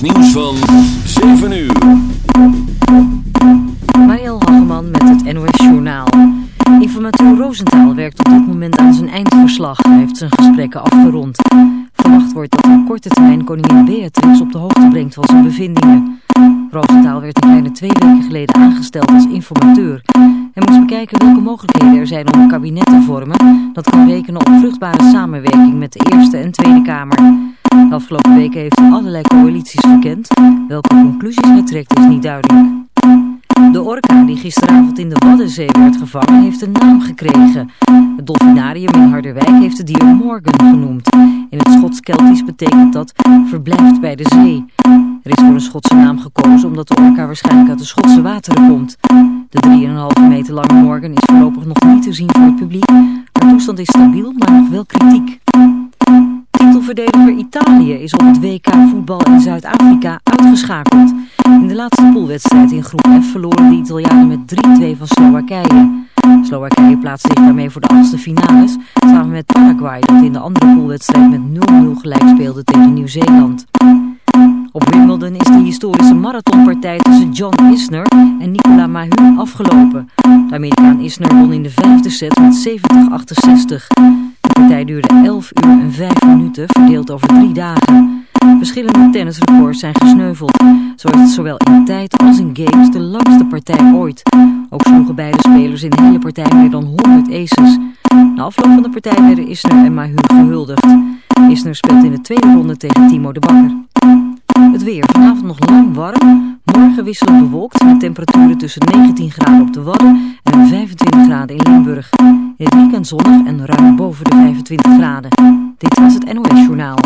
nieuws van 7 uur. Morgan. De langste partij ooit. Ook sloegen beide spelers in de hele partij meer dan 100 aces. Na afloop van de partij werden Isner en Mahur gehuldigd. Isner speelt in de tweede ronde tegen Timo de Bakker. Het weer. Vanavond nog lang warm. Morgen wisselend bewolkt met temperaturen tussen 19 graden op de Wadden en 25 graden in Limburg. Het weekend zonnig en ruim boven de 25 graden. Dit was het NOS Journaal.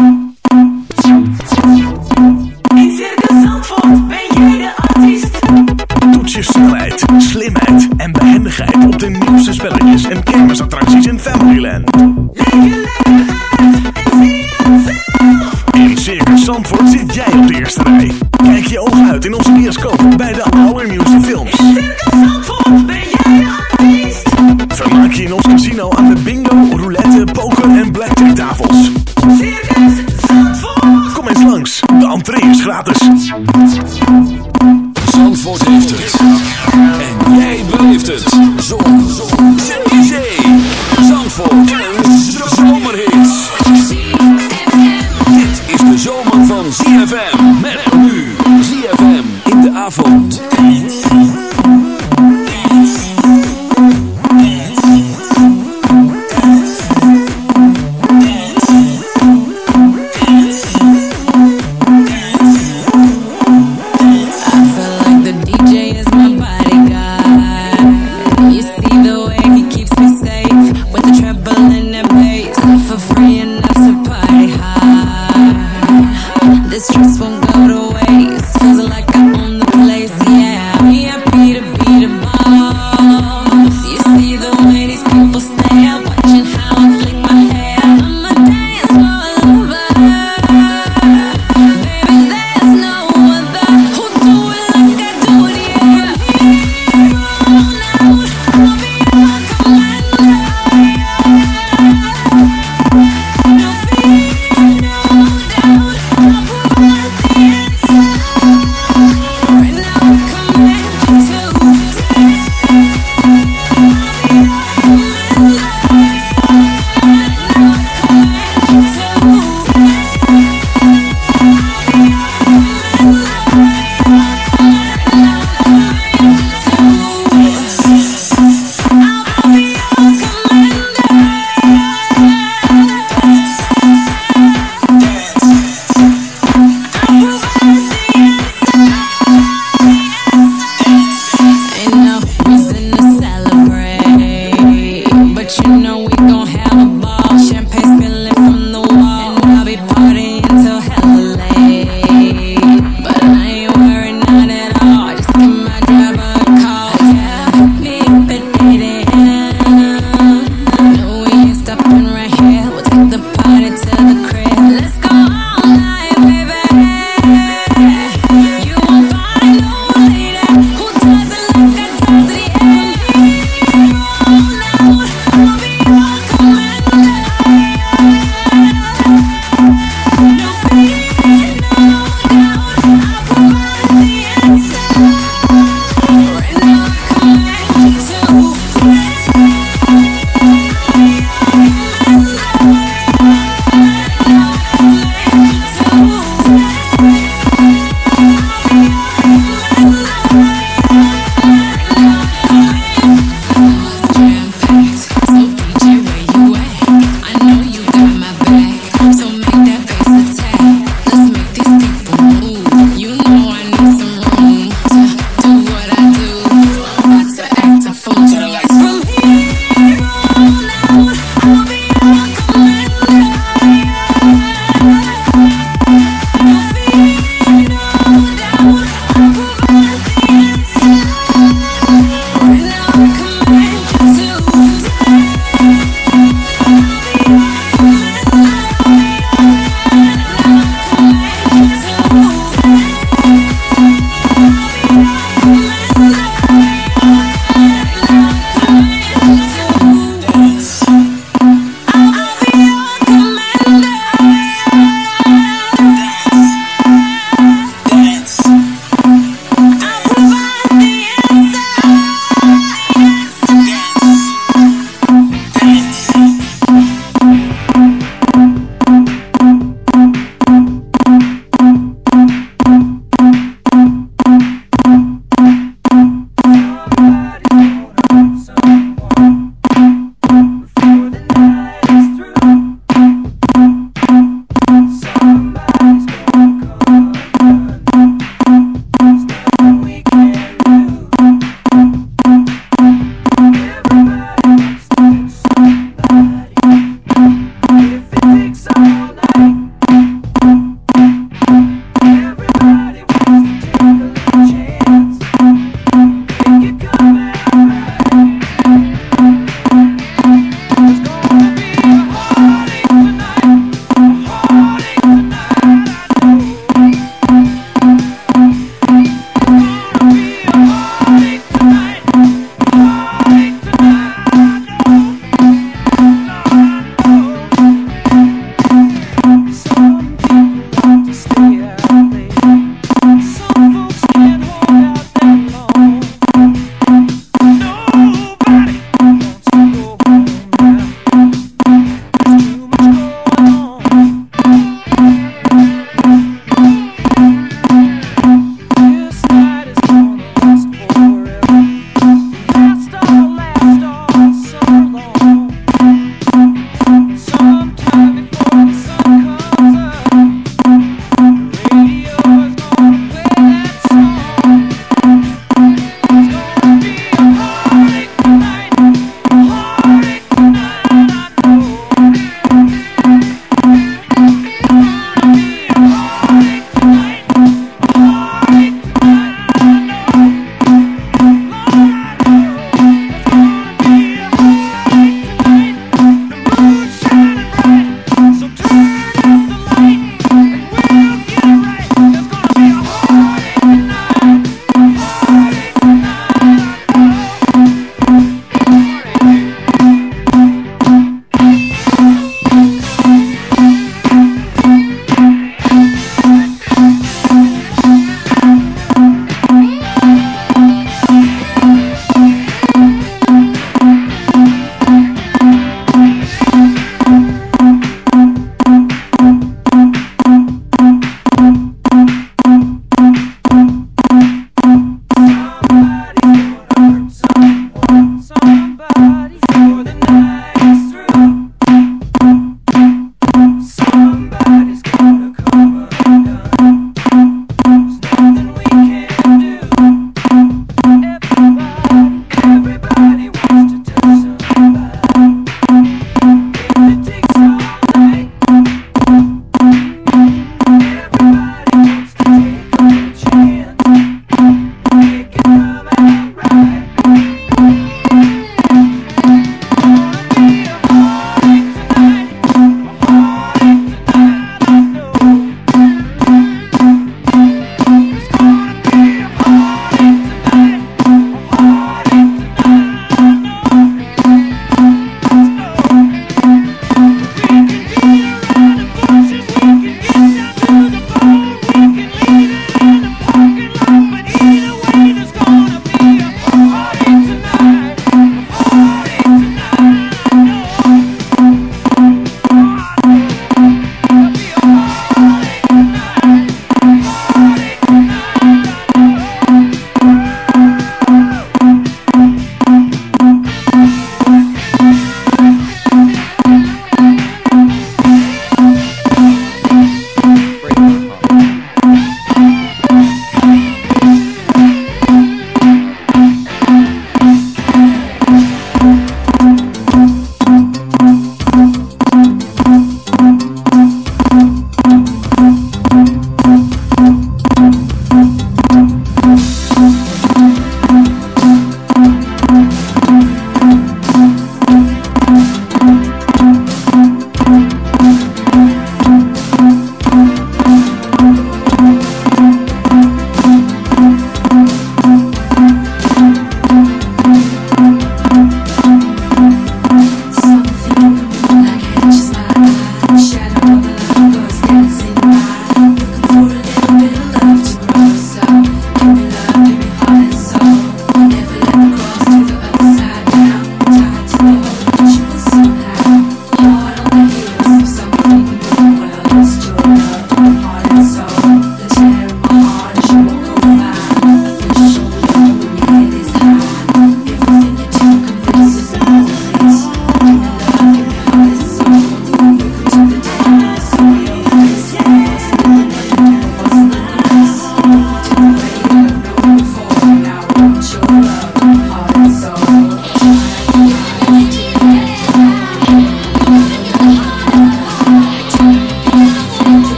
De nieuwste spelletjes en kermisattracties in Familyland. Leef je lekker uit en zie je. In Circus Zandvoort zit jij op de eerste rij.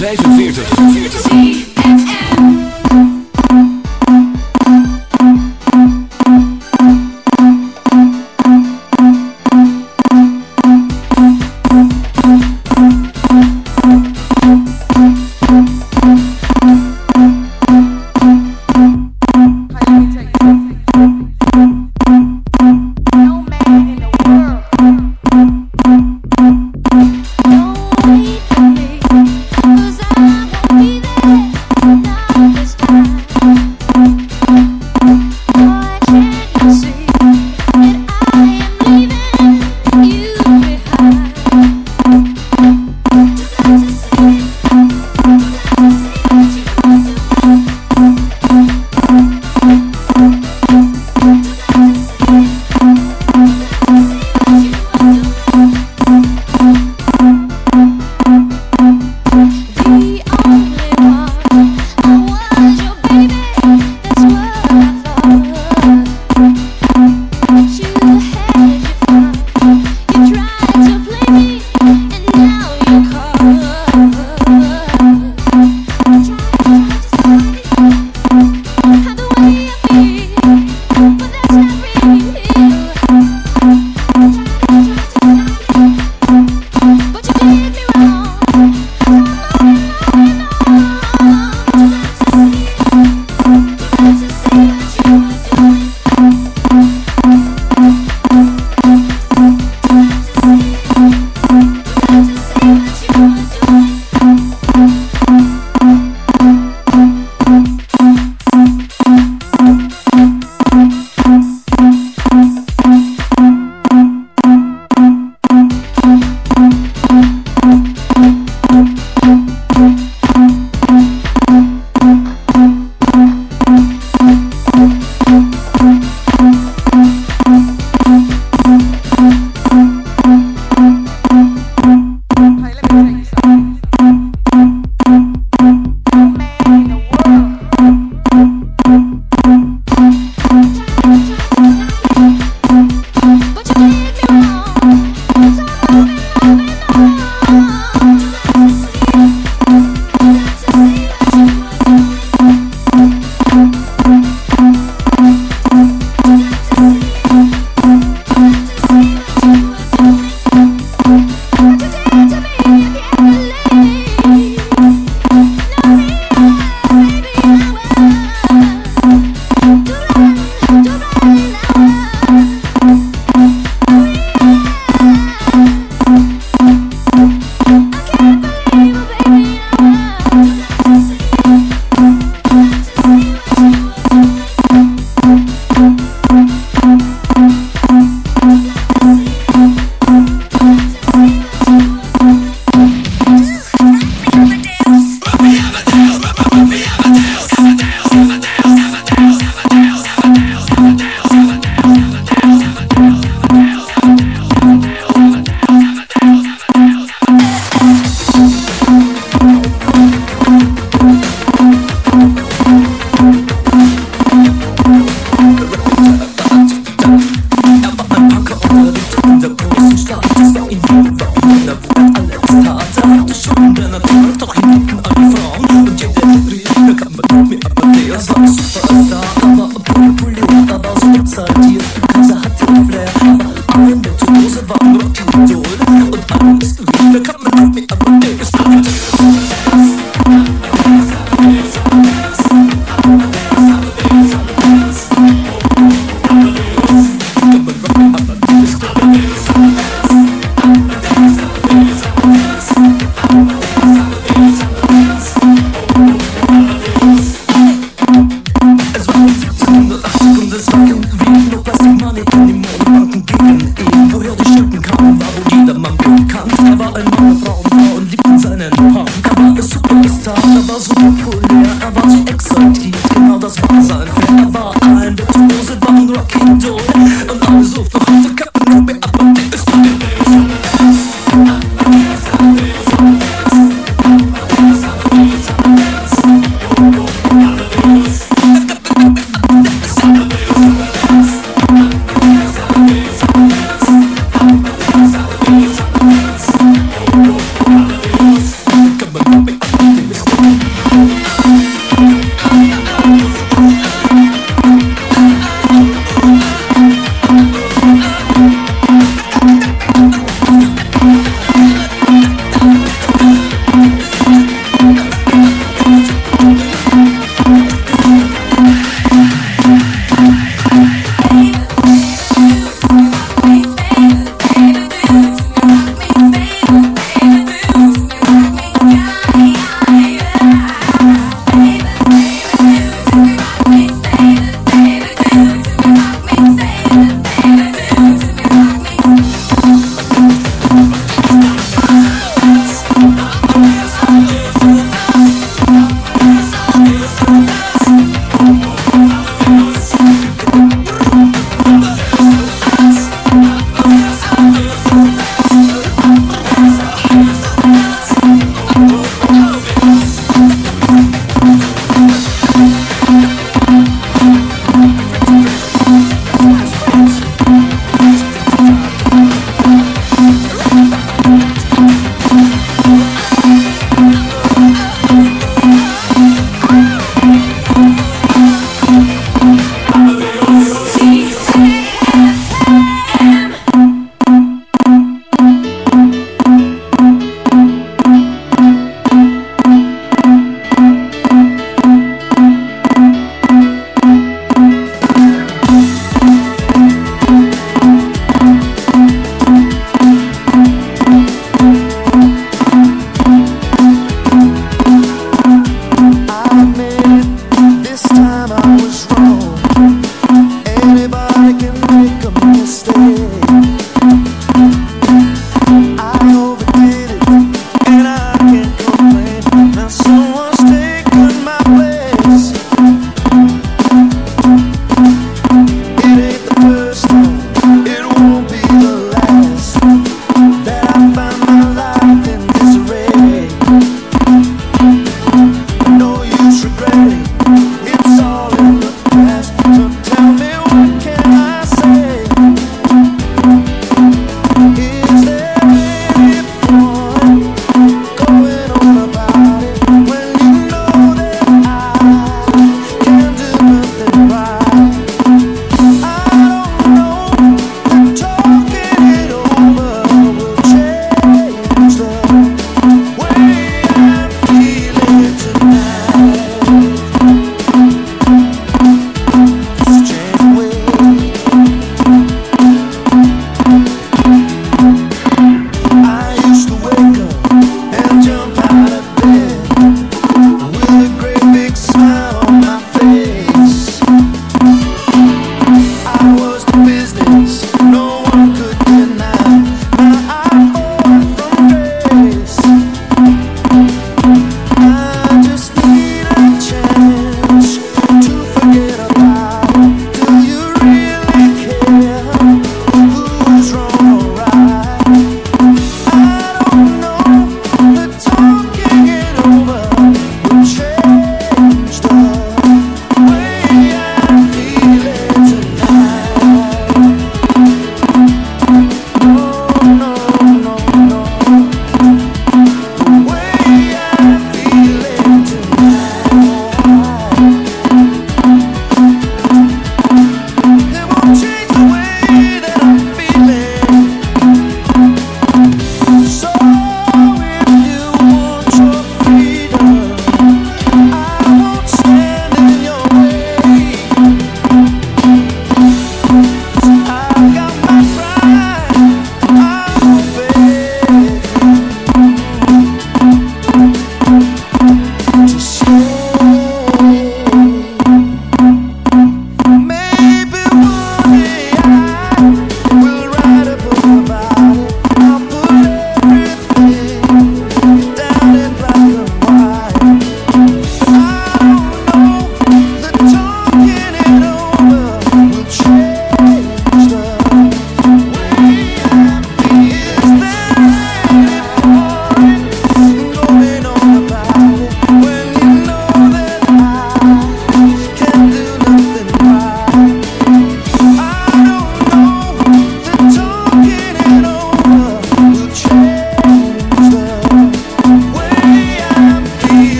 45.